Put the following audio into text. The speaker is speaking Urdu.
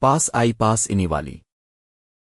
پاس آئی پاس انی والی۔